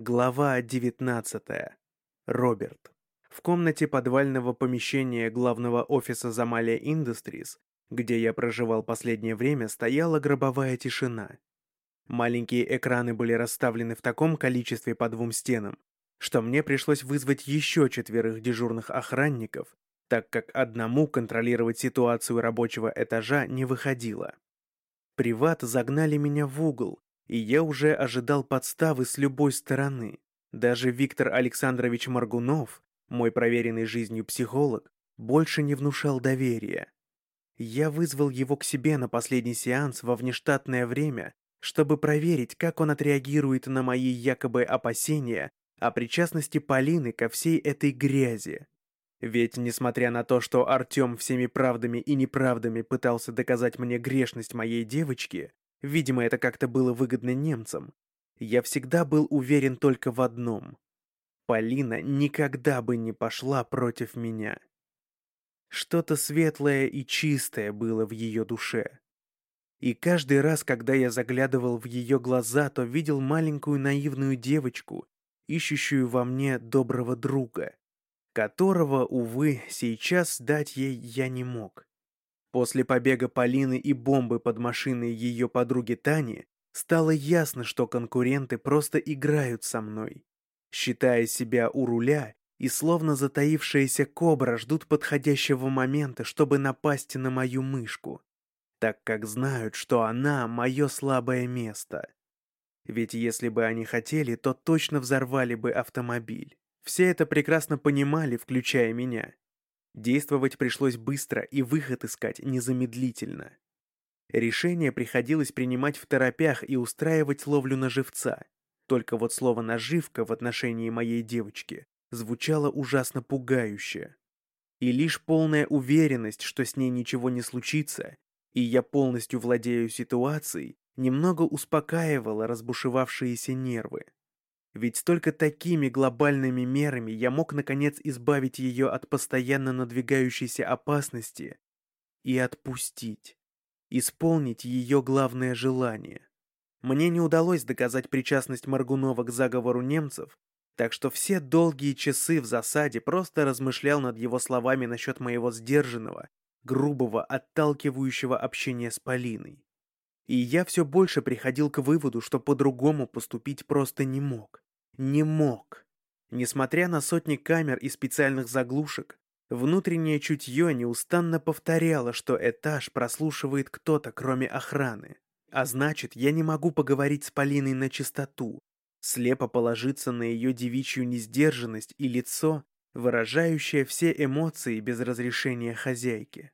Глава 19. Роберт. В комнате подвального помещения главного офиса Замалия Industries, где я проживал последнее время, стояла гробовая тишина. Маленькие экраны были расставлены в таком количестве по двум стенам, что мне пришлось вызвать еще четверых дежурных охранников, так как одному контролировать ситуацию рабочего этажа не выходило. Приват загнали меня в угол, и я уже ожидал подставы с любой стороны. Даже Виктор Александрович Маргунов, мой проверенный жизнью психолог, больше не внушал доверия. Я вызвал его к себе на последний сеанс во внештатное время, чтобы проверить, как он отреагирует на мои якобы опасения о причастности Полины ко всей этой грязи. Ведь, несмотря на то, что Артем всеми правдами и неправдами пытался доказать мне грешность моей девочки, Видимо, это как-то было выгодно немцам. Я всегда был уверен только в одном. Полина никогда бы не пошла против меня. Что-то светлое и чистое было в ее душе. И каждый раз, когда я заглядывал в ее глаза, то видел маленькую наивную девочку, ищущую во мне доброго друга, которого, увы, сейчас дать ей я не мог. После побега Полины и бомбы под машиной ее подруги Тани стало ясно, что конкуренты просто играют со мной. Считая себя у руля и словно затаившаяся кобра ждут подходящего момента, чтобы напасть на мою мышку, так как знают, что она — мое слабое место. Ведь если бы они хотели, то точно взорвали бы автомобиль. Все это прекрасно понимали, включая меня. Действовать пришлось быстро и выход искать незамедлительно. Решение приходилось принимать в торопях и устраивать ловлю на живца. Только вот слово «наживка» в отношении моей девочки звучало ужасно пугающе. И лишь полная уверенность, что с ней ничего не случится, и я полностью владею ситуацией, немного успокаивала разбушевавшиеся нервы. Ведь только такими глобальными мерами я мог наконец избавить ее от постоянно надвигающейся опасности и отпустить, исполнить ее главное желание. Мне не удалось доказать причастность Маргунова к заговору немцев, так что все долгие часы в засаде просто размышлял над его словами насчет моего сдержанного, грубого, отталкивающего общения с Полиной. И я все больше приходил к выводу, что по-другому поступить просто не мог не мог. Несмотря на сотни камер и специальных заглушек, внутреннее чутье неустанно повторяло, что этаж прослушивает кто-то, кроме охраны. А значит, я не могу поговорить с Полиной на чистоту, слепо положиться на ее девичью несдержанность и лицо, выражающее все эмоции без разрешения хозяйки.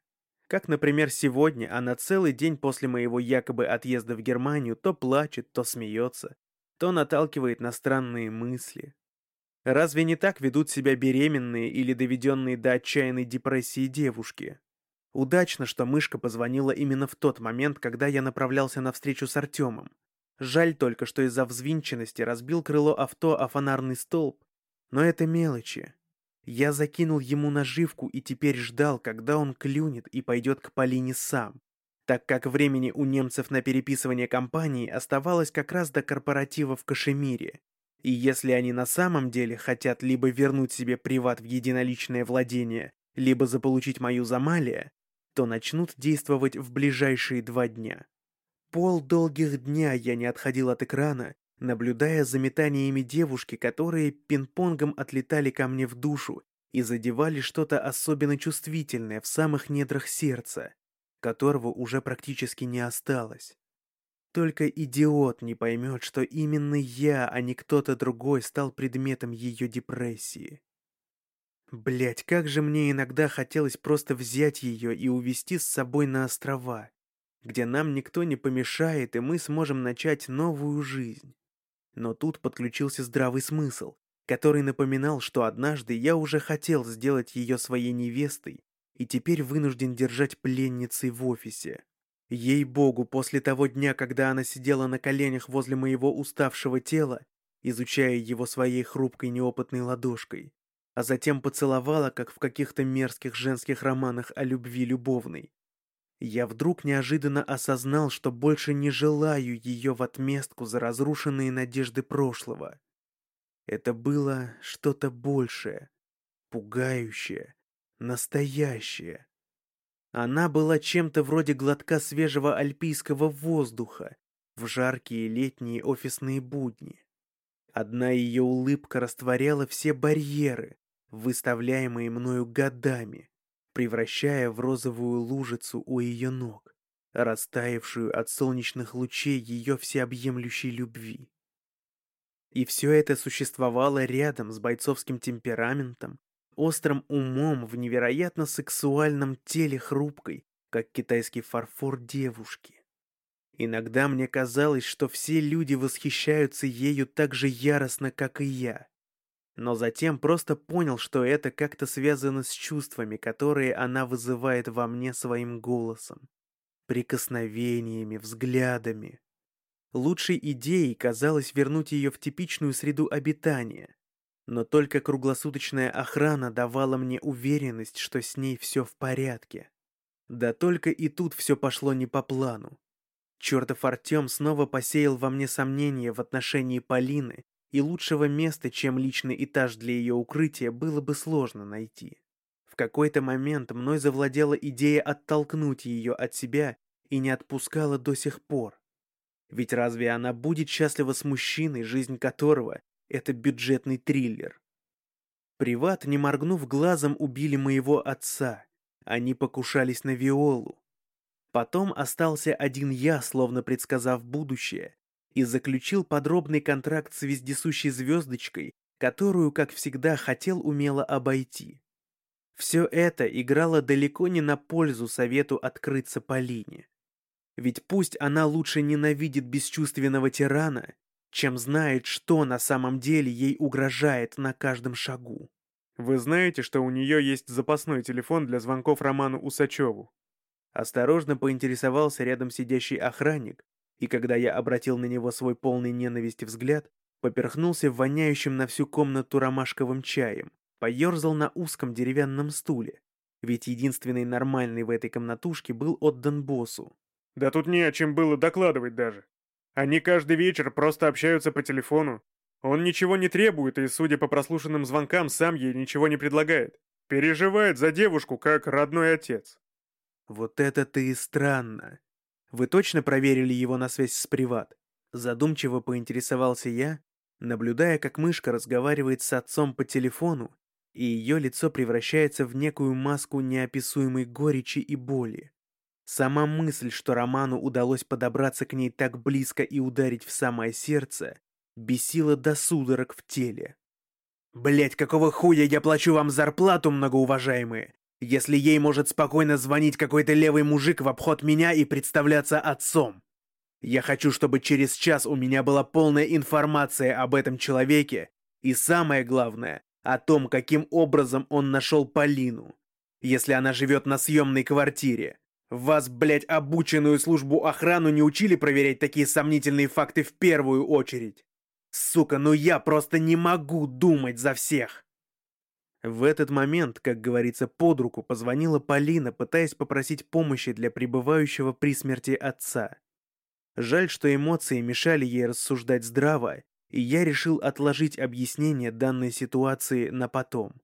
Как, например, сегодня она целый день после моего якобы отъезда в Германию то плачет, то смеется, то наталкивает на странные мысли. Разве не так ведут себя беременные или доведенные до отчаянной депрессии девушки? Удачно, что мышка позвонила именно в тот момент, когда я направлялся на встречу с Артемом. Жаль только, что из-за взвинченности разбил крыло авто о фонарный столб. Но это мелочи. Я закинул ему наживку и теперь ждал, когда он клюнет и пойдет к Полине сам так как времени у немцев на переписывание компании оставалось как раз до корпоратива в Кашемире. И если они на самом деле хотят либо вернуть себе приват в единоличное владение, либо заполучить мою Замалия, то начнут действовать в ближайшие два дня. Пол долгих дня я не отходил от экрана, наблюдая за метаниями девушки, которые пинг-понгом отлетали ко мне в душу и задевали что-то особенно чувствительное в самых недрах сердца которого уже практически не осталось. Только идиот не поймет, что именно я, а не кто-то другой, стал предметом ее депрессии. Блять, как же мне иногда хотелось просто взять ее и увезти с собой на острова, где нам никто не помешает, и мы сможем начать новую жизнь. Но тут подключился здравый смысл, который напоминал, что однажды я уже хотел сделать ее своей невестой и теперь вынужден держать пленницей в офисе. Ей-богу, после того дня, когда она сидела на коленях возле моего уставшего тела, изучая его своей хрупкой неопытной ладошкой, а затем поцеловала, как в каких-то мерзких женских романах о любви любовной. Я вдруг неожиданно осознал, что больше не желаю ее в отместку за разрушенные надежды прошлого. Это было что-то большее, пугающее, настоящее. Она была чем-то вроде глотка свежего альпийского воздуха в жаркие летние офисные будни. Одна ее улыбка растворяла все барьеры, выставляемые мною годами, превращая в розовую лужицу у ее ног, растаявшую от солнечных лучей ее всеобъемлющей любви. И все это существовало рядом с бойцовским темпераментом, острым умом в невероятно сексуальном теле хрупкой, как китайский фарфор девушки. Иногда мне казалось, что все люди восхищаются ею так же яростно, как и я. Но затем просто понял, что это как-то связано с чувствами, которые она вызывает во мне своим голосом, прикосновениями, взглядами. Лучшей идеей казалось вернуть ее в типичную среду обитания. Но только круглосуточная охрана давала мне уверенность, что с ней все в порядке. Да только и тут все пошло не по плану. Чертов Артем снова посеял во мне сомнения в отношении Полины, и лучшего места, чем личный этаж для ее укрытия, было бы сложно найти. В какой-то момент мной завладела идея оттолкнуть ее от себя и не отпускала до сих пор. Ведь разве она будет счастлива с мужчиной, жизнь которого — это бюджетный триллер? Приват, не моргнув глазом, убили моего отца. Они покушались на Виолу. Потом остался один я, словно предсказав будущее, и заключил подробный контракт с вездесущей звездочкой, которую, как всегда, хотел умело обойти. Все это играло далеко не на пользу совету открыться Полине. Ведь пусть она лучше ненавидит бесчувственного тирана, чем знает, что на самом деле ей угрожает на каждом шагу. Вы знаете, что у нее есть запасной телефон для звонков Роману Усачеву? Осторожно поинтересовался рядом сидящий охранник, и когда я обратил на него свой полный ненависти взгляд, поперхнулся воняющим на всю комнату ромашковым чаем, поерзал на узком деревянном стуле, ведь единственный нормальный в этой комнатушке был отдан боссу, да тут не о чем было докладывать даже. Они каждый вечер просто общаются по телефону. Он ничего не требует и, судя по прослушанным звонкам, сам ей ничего не предлагает. Переживает за девушку, как родной отец. Вот это-то и странно. Вы точно проверили его на связь с приват? Задумчиво поинтересовался я, наблюдая, как мышка разговаривает с отцом по телефону, и ее лицо превращается в некую маску неописуемой горечи и боли. Сама мысль, что Роману удалось подобраться к ней так близко и ударить в самое сердце, бесила до судорог в теле. Блять, какого хуя я плачу вам зарплату, многоуважаемые, если ей может спокойно звонить какой-то левый мужик в обход меня и представляться отцом? Я хочу, чтобы через час у меня была полная информация об этом человеке и самое главное, о том, каким образом он нашел Полину, если она живет на съемной квартире. Вас, блядь, обученную службу охрану не учили проверять такие сомнительные факты в первую очередь? Сука, ну я просто не могу думать за всех. В этот момент, как говорится, под руку позвонила Полина, пытаясь попросить помощи для пребывающего при смерти отца. Жаль, что эмоции мешали ей рассуждать здраво, и я решил отложить объяснение данной ситуации на потом.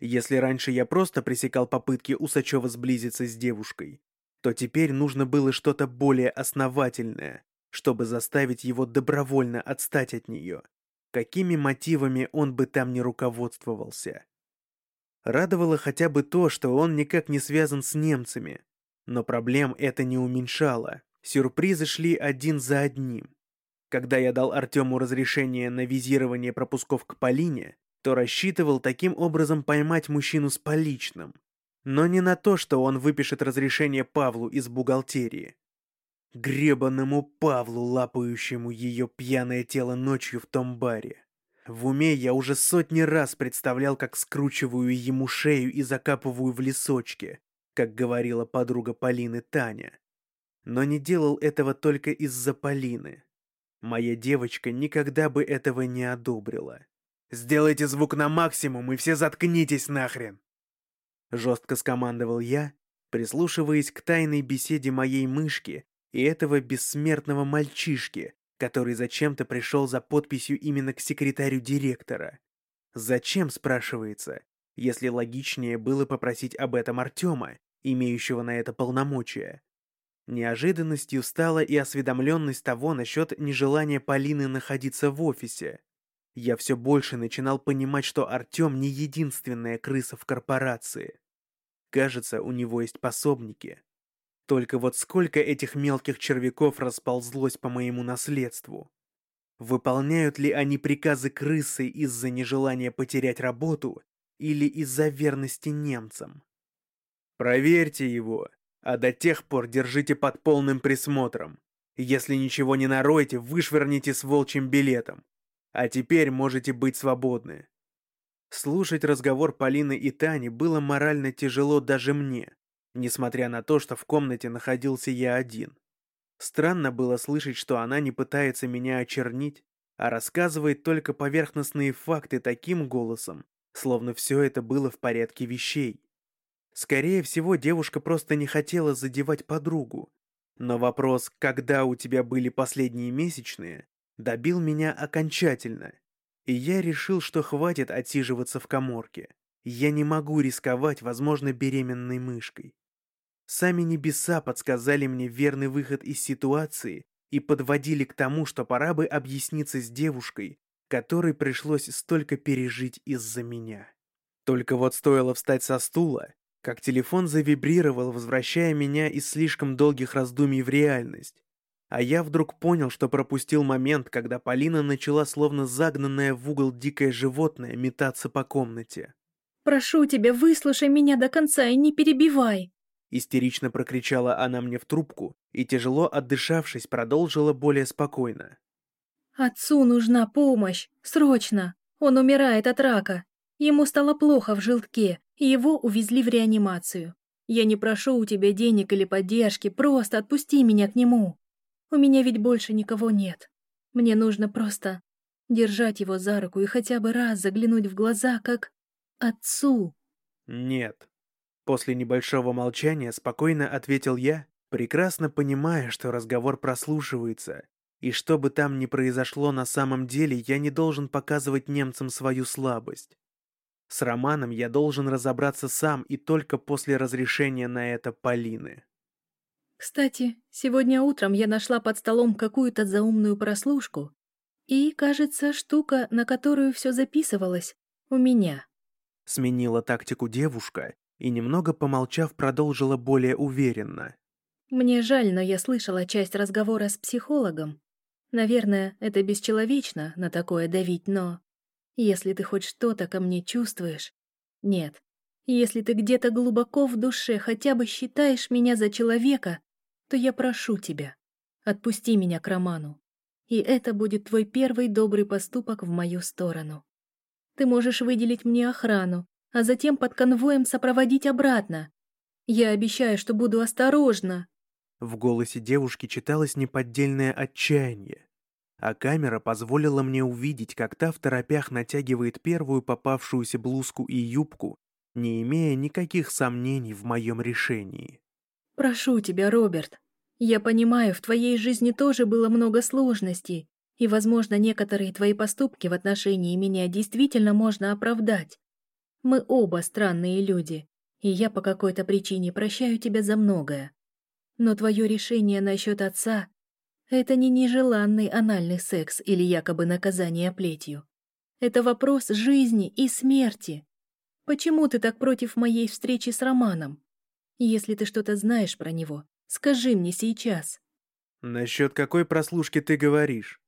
Если раньше я просто пресекал попытки Усачева сблизиться с девушкой, то теперь нужно было что-то более основательное, чтобы заставить его добровольно отстать от нее, какими мотивами он бы там не руководствовался. Радовало хотя бы то, что он никак не связан с немцами, но проблем это не уменьшало, сюрпризы шли один за одним. Когда я дал Артему разрешение на визирование пропусков к Полине, то рассчитывал таким образом поймать мужчину с поличным, но не на то, что он выпишет разрешение Павлу из бухгалтерии. Гребаному Павлу, лапающему ее пьяное тело ночью в том баре. В уме я уже сотни раз представлял, как скручиваю ему шею и закапываю в лесочке, как говорила подруга Полины Таня. Но не делал этого только из-за Полины. Моя девочка никогда бы этого не одобрила. «Сделайте звук на максимум и все заткнитесь нахрен!» Жестко скомандовал я, прислушиваясь к тайной беседе моей мышки и этого бессмертного мальчишки, который зачем-то пришел за подписью именно к секретарю директора. Зачем, спрашивается, если логичнее было попросить об этом Артема, имеющего на это полномочия. Неожиданностью стала и осведомленность того насчет нежелания Полины находиться в офисе. Я все больше начинал понимать, что Артем не единственная крыса в корпорации. Кажется, у него есть пособники. Только вот сколько этих мелких червяков расползлось по моему наследству? Выполняют ли они приказы крысы из-за нежелания потерять работу или из-за верности немцам? Проверьте его, а до тех пор держите под полным присмотром. Если ничего не наройте, вышвырните с волчьим билетом. А теперь можете быть свободны. Слушать разговор Полины и Тани было морально тяжело даже мне несмотря на то, что в комнате находился я один. Странно было слышать, что она не пытается меня очернить, а рассказывает только поверхностные факты таким голосом, словно все это было в порядке вещей. Скорее всего, девушка просто не хотела задевать подругу. Но вопрос «когда у тебя были последние месячные?» добил меня окончательно. И я решил, что хватит отсиживаться в коморке. Я не могу рисковать, возможно, беременной мышкой. Сами небеса подсказали мне верный выход из ситуации и подводили к тому, что пора бы объясниться с девушкой, которой пришлось столько пережить из-за меня. Только вот стоило встать со стула, как телефон завибрировал, возвращая меня из слишком долгих раздумий в реальность. А я вдруг понял, что пропустил момент, когда Полина начала, словно загнанное в угол дикое животное, метаться по комнате. «Прошу тебя, выслушай меня до конца и не перебивай!» Истерично прокричала она мне в трубку и, тяжело отдышавшись, продолжила более спокойно. «Отцу нужна помощь! Срочно! Он умирает от рака! Ему стало плохо в желтке, и его увезли в реанимацию. Я не прошу у тебя денег или поддержки, просто отпусти меня к нему. У меня ведь больше никого нет. Мне нужно просто держать его за руку и хотя бы раз заглянуть в глаза, как отцу». «Нет», После небольшого молчания спокойно ответил я, прекрасно понимая, что разговор прослушивается, и что бы там ни произошло на самом деле, я не должен показывать немцам свою слабость. С Романом я должен разобраться сам и только после разрешения на это Полины. Кстати, сегодня утром я нашла под столом какую-то заумную прослушку, и, кажется, штука, на которую все записывалось, у меня. Сменила тактику девушка и, немного помолчав, продолжила более уверенно. «Мне жаль, но я слышала часть разговора с психологом. Наверное, это бесчеловечно на такое давить, но... Если ты хоть что-то ко мне чувствуешь... Нет. Если ты где-то глубоко в душе хотя бы считаешь меня за человека, то я прошу тебя, отпусти меня к Роману. И это будет твой первый добрый поступок в мою сторону. Ты можешь выделить мне охрану, а затем под конвоем сопроводить обратно. Я обещаю, что буду осторожна». В голосе девушки читалось неподдельное отчаяние, а камера позволила мне увидеть, как та в торопях натягивает первую попавшуюся блузку и юбку, не имея никаких сомнений в моем решении. «Прошу тебя, Роберт. Я понимаю, в твоей жизни тоже было много сложностей, и, возможно, некоторые твои поступки в отношении меня действительно можно оправдать. Мы оба странные люди, и я по какой-то причине прощаю тебя за многое. Но твое решение насчет отца — это не нежеланный анальный секс или якобы наказание плетью. Это вопрос жизни и смерти. Почему ты так против моей встречи с Романом? Если ты что-то знаешь про него, скажи мне сейчас. Насчет какой прослушки ты говоришь?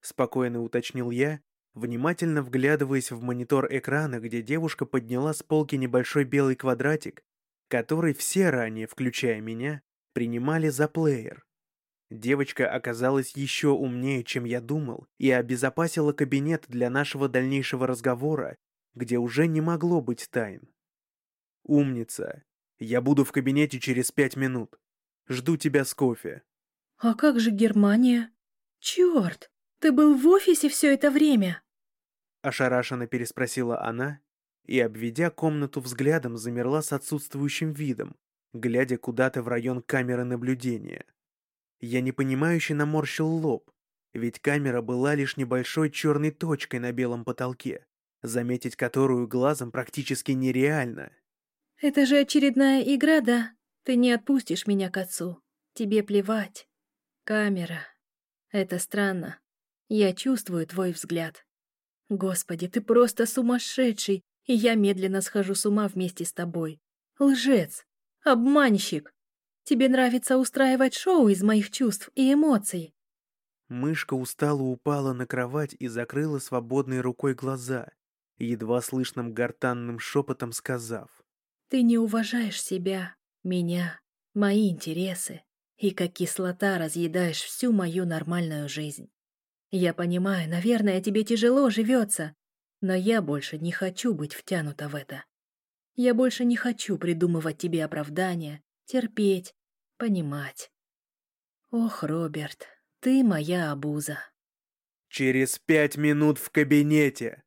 Спокойно уточнил я, внимательно вглядываясь в монитор экрана, где девушка подняла с полки небольшой белый квадратик, который все ранее, включая меня, принимали за плеер. Девочка оказалась еще умнее, чем я думал, и обезопасила кабинет для нашего дальнейшего разговора, где уже не могло быть тайн. «Умница. Я буду в кабинете через пять минут. Жду тебя с кофе». «А как же Германия? Черт, ты был в офисе все это время?» Ошарашенно переспросила она и, обведя комнату взглядом, замерла с отсутствующим видом, глядя куда-то в район камеры наблюдения. Я непонимающе наморщил лоб. Ведь камера была лишь небольшой черной точкой на белом потолке, заметить которую глазом практически нереально. «Это же очередная игра, да? Ты не отпустишь меня к отцу. Тебе плевать. Камера. Это странно. Я чувствую твой взгляд. Господи, ты просто сумасшедший, и я медленно схожу с ума вместе с тобой. Лжец. Обманщик. Тебе нравится устраивать шоу из моих чувств и эмоций. Мышка устало упала на кровать и закрыла свободной рукой глаза, едва слышным гортанным шепотом сказав. «Ты не уважаешь себя, меня, мои интересы, и как кислота разъедаешь всю мою нормальную жизнь. Я понимаю, наверное, тебе тяжело живется, но я больше не хочу быть втянута в это. Я больше не хочу придумывать тебе оправдания, терпеть, понимать. Ох, Роберт, ты моя обуза. Через пять минут в кабинете.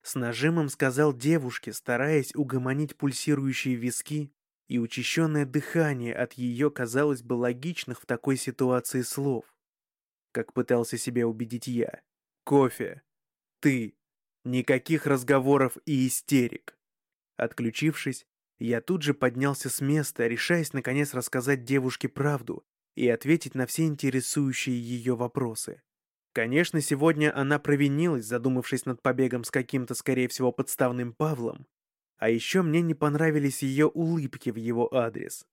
С нажимом сказал девушке, стараясь угомонить пульсирующие виски, и учащенное дыхание от ее, казалось бы, логичных в такой ситуации слов. Как пытался себя убедить я. Кофе. Ты. Никаких разговоров и истерик. Отключившись, я тут же поднялся с места, решаясь наконец рассказать девушке правду и ответить на все интересующие ее вопросы. Конечно, сегодня она провинилась, задумавшись над побегом с каким-то, скорее всего, подставным Павлом. А еще мне не понравились ее улыбки в его адрес.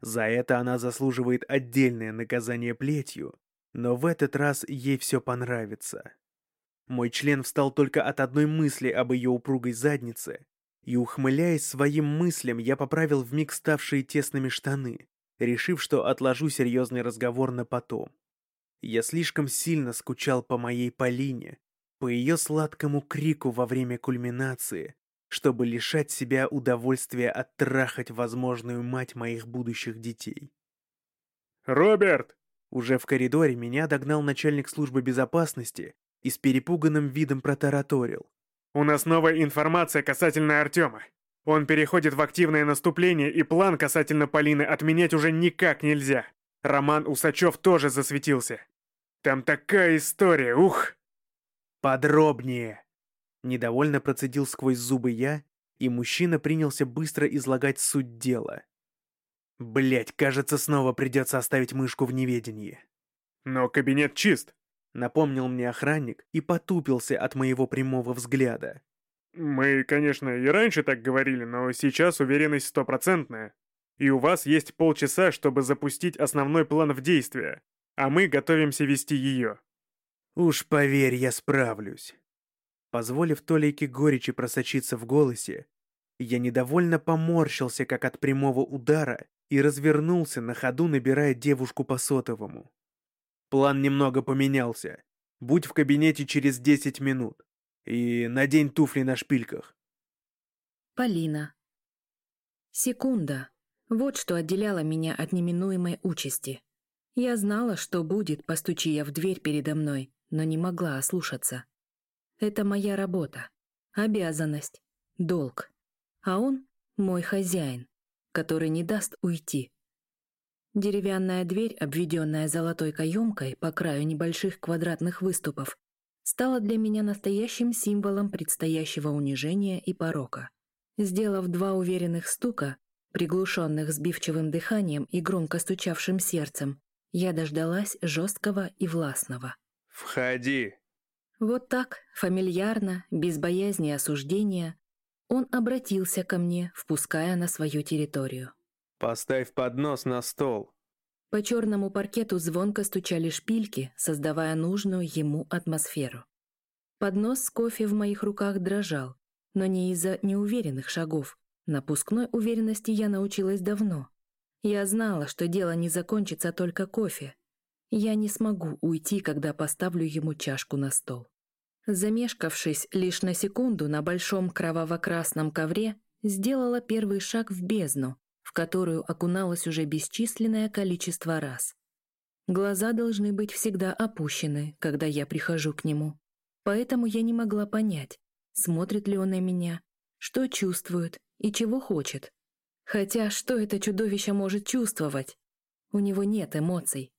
За это она заслуживает отдельное наказание плетью, но в этот раз ей все понравится. Мой член встал только от одной мысли об ее упругой заднице, и, ухмыляясь своим мыслям, я поправил вмиг ставшие тесными штаны, решив, что отложу серьезный разговор на потом. Я слишком сильно скучал по моей Полине, по ее сладкому крику во время кульминации, чтобы лишать себя удовольствия оттрахать возможную мать моих будущих детей. «Роберт!» Уже в коридоре меня догнал начальник службы безопасности и с перепуганным видом протараторил. «У нас новая информация касательно Артема. Он переходит в активное наступление, и план касательно Полины отменять уже никак нельзя. Роман Усачев тоже засветился. Там такая история, ух!» «Подробнее!» Недовольно процедил сквозь зубы я, и мужчина принялся быстро излагать суть дела. Блять, кажется, снова придется оставить мышку в неведении. «Но кабинет чист», — напомнил мне охранник и потупился от моего прямого взгляда. Мы, конечно, и раньше так говорили, но сейчас уверенность стопроцентная. И у вас есть полчаса, чтобы запустить основной план в действие, а мы готовимся вести ее. Уж поверь, я справлюсь. Позволив Толике горечи просочиться в голосе, я недовольно поморщился, как от прямого удара, и развернулся на ходу, набирая девушку по сотовому. План немного поменялся. Будь в кабинете через 10 минут. И надень туфли на шпильках. Полина. Секунда. Вот что отделяло меня от неминуемой участи. Я знала, что будет, постучи я в дверь передо мной, но не могла ослушаться. Это моя работа, обязанность, долг. А он — мой хозяин, который не даст уйти. Деревянная дверь, обведенная золотой каемкой по краю небольших квадратных выступов, стала для меня настоящим символом предстоящего унижения и порока. Сделав два уверенных стука, приглушенных сбивчивым дыханием и громко стучавшим сердцем, я дождалась жесткого и властного. «Входи!» Вот так, фамильярно, без боязни осуждения, он обратился ко мне, впуская на свою территорию. «Поставь поднос на стол», по черному паркету звонко стучали шпильки, создавая нужную ему атмосферу. Поднос с кофе в моих руках дрожал, но не из-за неуверенных шагов. Напускной уверенности я научилась давно. Я знала, что дело не закончится только кофе. Я не смогу уйти, когда поставлю ему чашку на стол. Замешкавшись лишь на секунду на большом кроваво-красном ковре, сделала первый шаг в бездну, в которую окуналась уже бесчисленное количество раз. Глаза должны быть всегда опущены, когда я прихожу к нему. Поэтому я не могла понять, смотрит ли он на меня, что чувствует и чего хочет. Хотя что это чудовище может чувствовать? У него нет эмоций.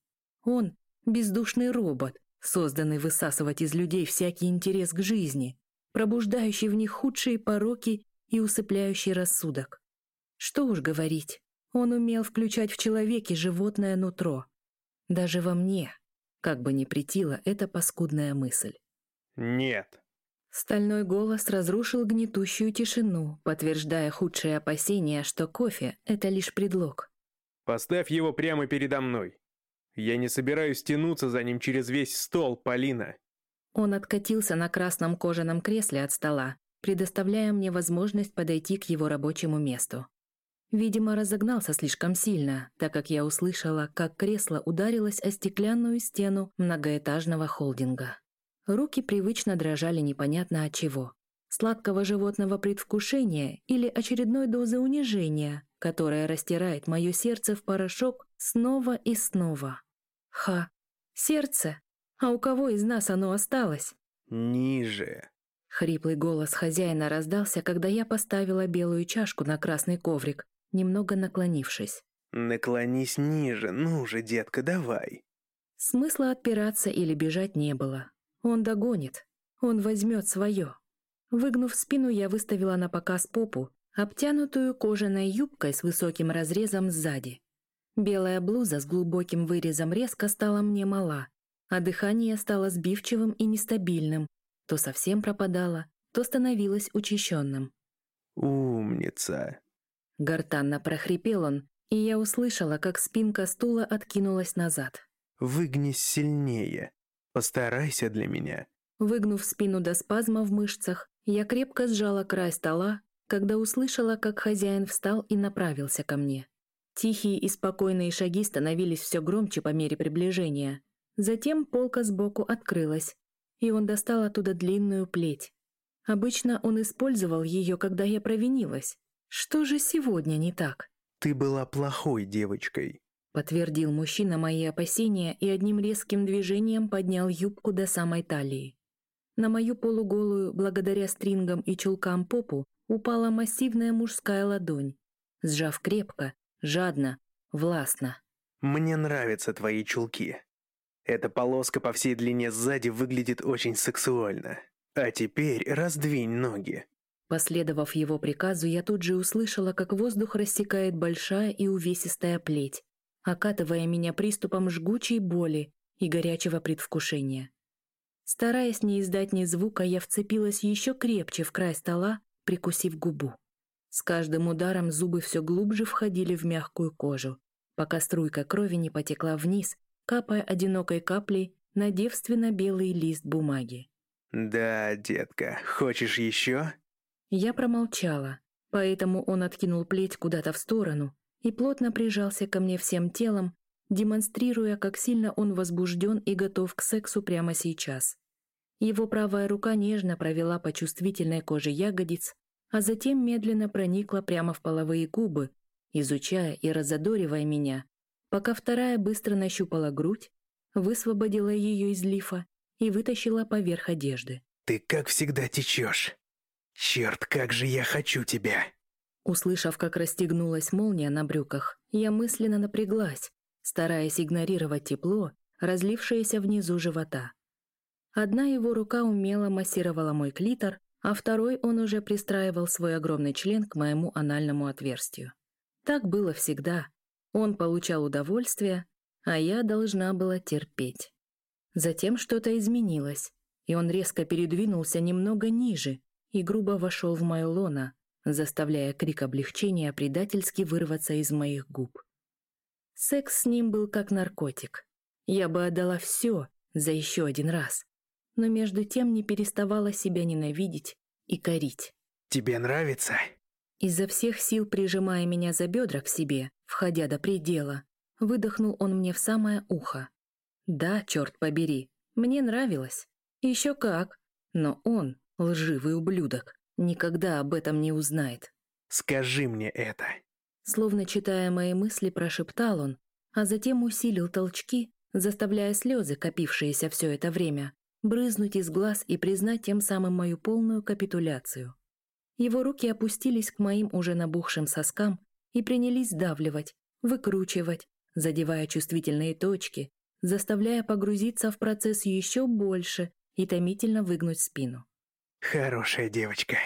Он — бездушный робот, созданный высасывать из людей всякий интерес к жизни, пробуждающий в них худшие пороки и усыпляющий рассудок. Что уж говорить, он умел включать в человеке животное нутро. Даже во мне, как бы ни претила эта паскудная мысль. «Нет». Стальной голос разрушил гнетущую тишину, подтверждая худшие опасения, что кофе — это лишь предлог. «Поставь его прямо передо мной. Я не собираюсь тянуться за ним через весь стол, Полина». Он откатился на красном кожаном кресле от стола, предоставляя мне возможность подойти к его рабочему месту. Видимо, разогнался слишком сильно, так как я услышала, как кресло ударилось о стеклянную стену многоэтажного холдинга. Руки привычно дрожали непонятно от чего. Сладкого животного предвкушения или очередной дозы унижения, которая растирает мое сердце в порошок снова и снова. Ха, сердце? А у кого из нас оно осталось? Ниже. Хриплый голос хозяина раздался, когда я поставила белую чашку на красный коврик, немного наклонившись. «Наклонись ниже, ну же, детка, давай». Смысла отпираться или бежать не было. Он догонит. Он возьмет свое. Выгнув спину, я выставила на показ попу, обтянутую кожаной юбкой с высоким разрезом сзади. Белая блуза с глубоким вырезом резко стала мне мала, а дыхание стало сбивчивым и нестабильным, то совсем пропадало, то становилось учащенным. «Умница!» Гортанно прохрипел он, и я услышала, как спинка стула откинулась назад. «Выгнись сильнее. Постарайся для меня». Выгнув спину до спазма в мышцах, я крепко сжала край стола, когда услышала, как хозяин встал и направился ко мне. Тихие и спокойные шаги становились все громче по мере приближения. Затем полка сбоку открылась, и он достал оттуда длинную плеть. Обычно он использовал ее, когда я провинилась. Что же сегодня не так? «Ты была плохой девочкой», Подтвердил мужчина мои опасения и одним резким движением поднял юбку до самой талии. На мою полуголую, благодаря стрингам и чулкам попу, упала массивная мужская ладонь, сжав крепко, жадно, властно. «Мне нравятся твои чулки. Эта полоска по всей длине сзади выглядит очень сексуально. А теперь раздвинь ноги». Последовав его приказу, я тут же услышала, как воздух рассекает большая и увесистая плеть, окатывая меня приступом жгучей боли и горячего предвкушения. Стараясь не издать ни звука, я вцепилась еще крепче в край стола, прикусив губу. С каждым ударом зубы все глубже входили в мягкую кожу, пока струйка крови не потекла вниз, капая одинокой каплей на девственно-белый лист бумаги. «Да, детка, хочешь еще?» Я промолчала, поэтому он откинул плеть куда-то в сторону, и плотно прижался ко мне всем телом, демонстрируя, как сильно он возбужден и готов к сексу прямо сейчас. Его правая рука нежно провела по чувствительной коже ягодиц, а затем медленно проникла прямо в половые губы, изучая и разодоривая меня, пока вторая быстро нащупала грудь, высвободила ее из лифа и вытащила поверх одежды. «Ты как всегда течешь. Черт, как же я хочу тебя!» Услышав, как расстегнулась молния на брюках, я мысленно напряглась, стараясь игнорировать тепло, разлившееся внизу живота. Одна его рука умело массировала мой клитор, а второй он уже пристраивал свой огромный член к моему анальному отверстию. Так было всегда. Он получал удовольствие, а я должна была терпеть. Затем что-то изменилось, и он резко передвинулся немного ниже и грубо вошел в мое лоно, заставляя крик облегчения предательски вырваться из моих губ. Секс с ним был как наркотик. Я бы отдала все за еще один раз, но между тем не переставала себя ненавидеть и корить. «Тебе нравится?» Изо всех сил прижимая меня за бедра к себе, входя до предела, выдохнул он мне в самое ухо. Да, черт побери, мне нравилось. Еще как. Но он, лживый ублюдок, никогда об этом не узнает. «Скажи мне это!» Словно читая мои мысли, прошептал он, а затем усилил толчки, заставляя слезы, копившиеся все это время, брызнуть из глаз и признать тем самым мою полную капитуляцию. Его руки опустились к моим уже набухшим соскам и принялись давливать, выкручивать, задевая чувствительные точки, заставляя погрузиться в процесс еще больше и томительно выгнуть спину. «Хорошая девочка.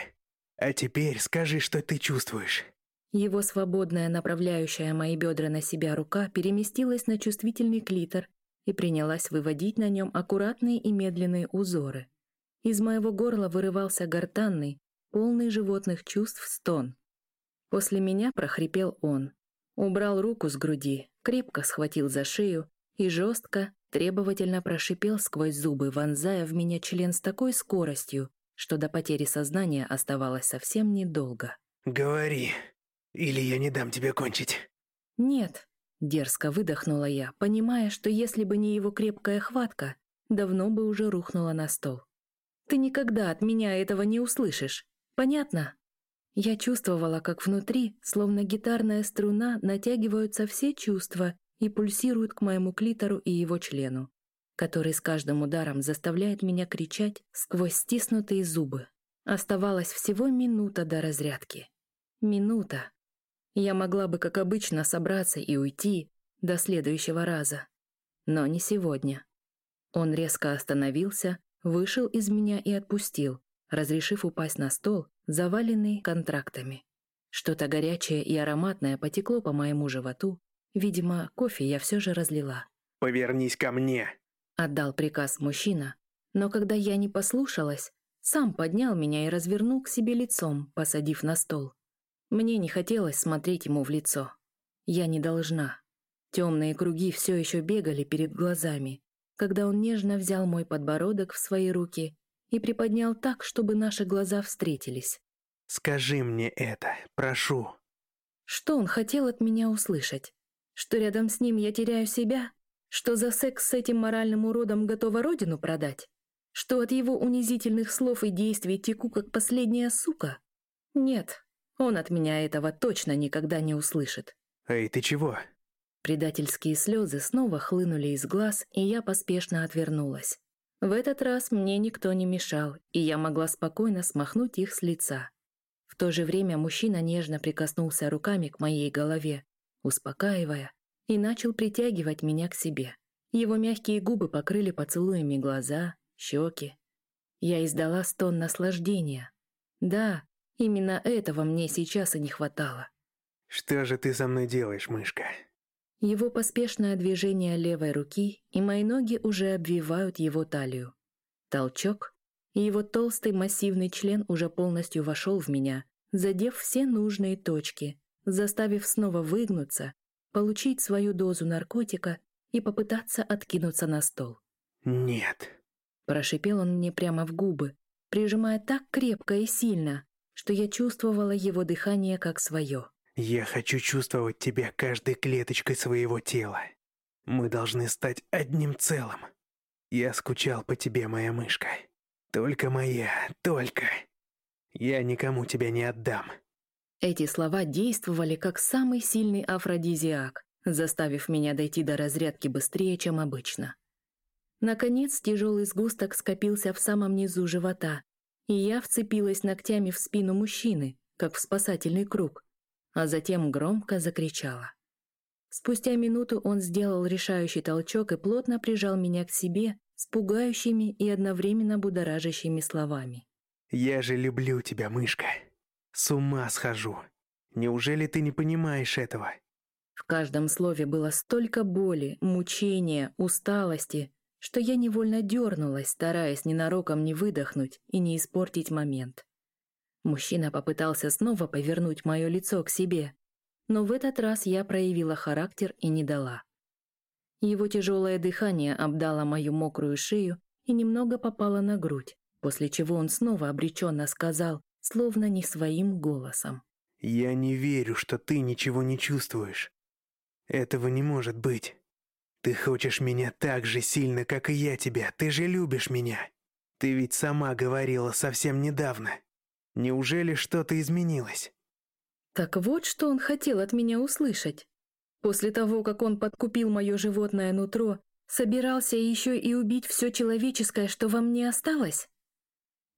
А теперь скажи, что ты чувствуешь». Его свободная, направляющая мои бедра на себя рука переместилась на чувствительный клитор и принялась выводить на нем аккуратные и медленные узоры. Из моего горла вырывался гортанный, полный животных чувств стон. После меня прохрипел он. Убрал руку с груди, крепко схватил за шею и жестко, требовательно прошипел сквозь зубы, вонзая в меня член с такой скоростью, что до потери сознания оставалось совсем недолго. «Говори, или я не дам тебе кончить». «Нет», — дерзко выдохнула я, понимая, что если бы не его крепкая хватка, давно бы уже рухнула на стол. «Ты никогда от меня этого не услышишь. Понятно?» Я чувствовала, как внутри, словно гитарная струна, натягиваются все чувства и пульсируют к моему клитору и его члену, который с каждым ударом заставляет меня кричать сквозь стиснутые зубы. Оставалась всего минута до разрядки. Минута. Я могла бы, как обычно, собраться и уйти до следующего раза. Но не сегодня. Он резко остановился, вышел из меня и отпустил, разрешив упасть на стол, заваленный контрактами. Что-то горячее и ароматное потекло по моему животу. Видимо, кофе я все же разлила. «Повернись ко мне!» Отдал приказ мужчина, но когда я не послушалась, сам поднял меня и развернул к себе лицом, посадив на стол. Мне не хотелось смотреть ему в лицо. Я не должна. Темные круги все еще бегали перед глазами, когда он нежно взял мой подбородок в свои руки и приподнял так, чтобы наши глаза встретились. «Скажи мне это, прошу». Что он хотел от меня услышать? Что рядом с ним я теряю себя? Что за секс с этим моральным уродом готова родину продать? Что от его унизительных слов и действий теку, как последняя сука? Нет, он от меня этого точно никогда не услышит. «Эй, ты чего?» Предательские слезы снова хлынули из глаз, и я поспешно отвернулась. В этот раз мне никто не мешал, и я могла спокойно смахнуть их с лица. В то же время мужчина нежно прикоснулся руками к моей голове, успокаивая, и начал притягивать меня к себе. Его мягкие губы покрыли поцелуями глаза, щеки. Я издала стон наслаждения. Да, Именно этого мне сейчас и не хватало. «Что же ты со мной делаешь, мышка?» Его поспешное движение левой руки, и мои ноги уже обвивают его талию. Толчок, и его толстый массивный член уже полностью вошел в меня, задев все нужные точки, заставив снова выгнуться, получить свою дозу наркотика и попытаться откинуться на стол. «Нет», — прошипел он мне прямо в губы, прижимая так крепко и сильно, что я чувствовала его дыхание как свое. «Я хочу чувствовать тебя каждой клеточкой своего тела. Мы должны стать одним целым. Я скучал по тебе, моя мышка. Только моя, только. Я никому тебя не отдам». Эти слова действовали как самый сильный афродизиак, заставив меня дойти до разрядки быстрее, чем обычно. Наконец, тяжелый сгусток скопился в самом низу живота, и я вцепилась ногтями в спину мужчины, как в спасательный круг, а затем громко закричала. Спустя минуту он сделал решающий толчок и плотно прижал меня к себе с пугающими и одновременно будоражащими словами. «Я же люблю тебя, мышка. С ума схожу. Неужели ты не понимаешь этого?» В каждом слове было столько боли, мучения, усталости, что я невольно дернулась, стараясь ненароком не выдохнуть и не испортить момент. Мужчина попытался снова повернуть мое лицо к себе, но в этот раз я проявила характер и не дала. Его тяжелое дыхание обдало мою мокрую шею и немного попало на грудь, после чего он снова обреченно сказал, словно не своим голосом. «Я не верю, что ты ничего не чувствуешь. Этого не может быть. Ты хочешь меня так же сильно, как и я тебя. Ты же любишь меня. Ты ведь сама говорила совсем недавно. Неужели что-то изменилось? Так вот, что он хотел от меня услышать. После того, как он подкупил мое животное нутро, собирался еще и убить все человеческое, что во мне осталось?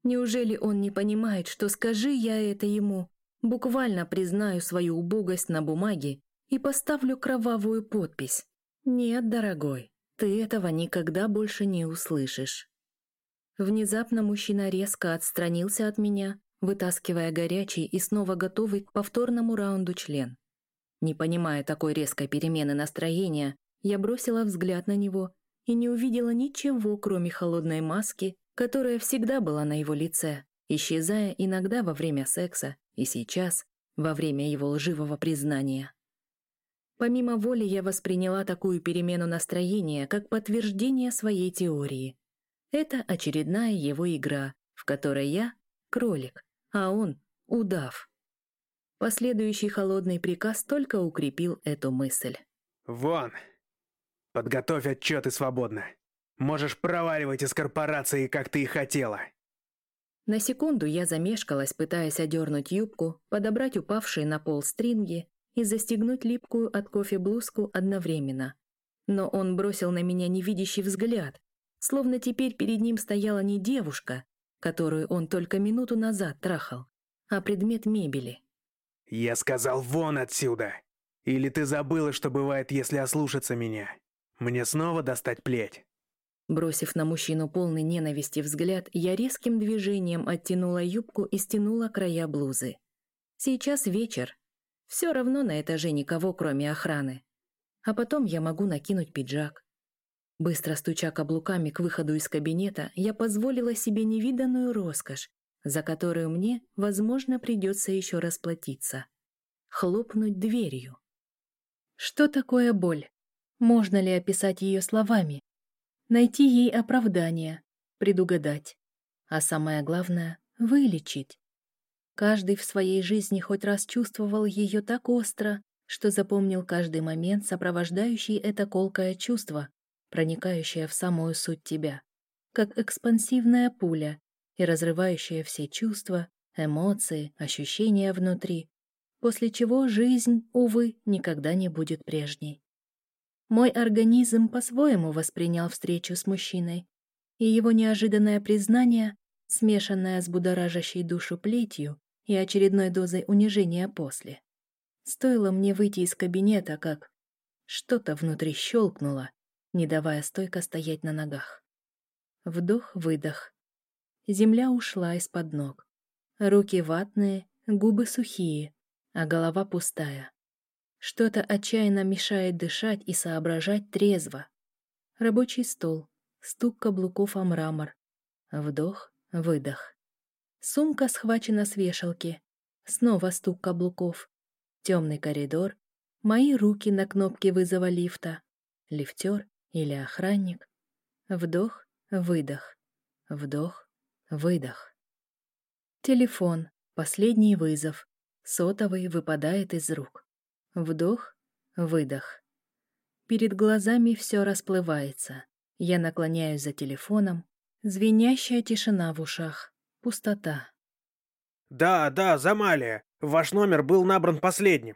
Неужели он не понимает, что скажи я это ему, буквально признаю свою убогость на бумаге и поставлю кровавую подпись? «Нет, дорогой, Ты этого никогда больше не услышишь. Внезапно мужчина резко отстранился от меня, вытаскивая горячий и снова готовый к повторному раунду член. Не понимая такой резкой перемены настроения, я бросила взгляд на него и не увидела ничего, кроме холодной маски, которая всегда была на его лице, исчезая иногда во время секса и сейчас, во время его лживого признания. Помимо воли я восприняла такую перемену настроения как подтверждение своей теории. Это очередная его игра, в которой я — кролик, а он — удав. Последующий холодный приказ только укрепил эту мысль. «Вон! Подготовь отчеты свободно. Можешь проваливать из корпорации, как ты и хотела». На секунду я замешкалась, пытаясь одернуть юбку, подобрать упавшие на пол стринги и застегнуть липкую от кофе блузку одновременно. Но он бросил на меня невидящий взгляд, словно теперь перед ним стояла не девушка, которую он только минуту назад трахал, а предмет мебели. «Я сказал вон отсюда! Или ты забыла, что бывает, если ослушаться меня? Мне снова достать плеть?» Бросив на мужчину полный ненависти взгляд, я резким движением оттянула юбку и стянула края блузы. Сейчас вечер. Все равно на этаже никого, кроме охраны. А потом я могу накинуть пиджак. Быстро стуча каблуками к выходу из кабинета, я позволила себе невиданную роскошь, за которую мне, возможно, придется еще расплатиться. Хлопнуть дверью. Что такое боль? Можно ли описать ее словами? Найти ей оправдание, предугадать. А самое главное — вылечить. Каждый в своей жизни хоть раз чувствовал ее так остро, что запомнил каждый момент, сопровождающий это колкое чувство, проникающая в самую суть тебя, как экспансивная пуля и разрывающая все чувства, эмоции, ощущения внутри, после чего жизнь, увы, никогда не будет прежней. Мой организм по-своему воспринял встречу с мужчиной, и его неожиданное признание, смешанное с будоражащей душу плетью и очередной дозой унижения после. Стоило мне выйти из кабинета, как что-то внутри щелкнуло, не давая стойко стоять на ногах. Вдох-выдох. Земля ушла из-под ног. Руки ватные, губы сухие, а голова пустая. Что-то отчаянно мешает дышать и соображать трезво. Рабочий стол, стук каблуков о мрамор. Вдох, выдох. Сумка схвачена с вешалки. Снова стук каблуков. Темный коридор. Мои руки на кнопке вызова лифта. Лифтер или охранник. Вдох, выдох. Вдох, выдох. Телефон. Последний вызов. Сотовый выпадает из рук. Вдох, выдох. Перед глазами все расплывается. Я наклоняюсь за телефоном. Звенящая тишина в ушах. Пустота. «Да, да, Замалия. Ваш номер был набран последним».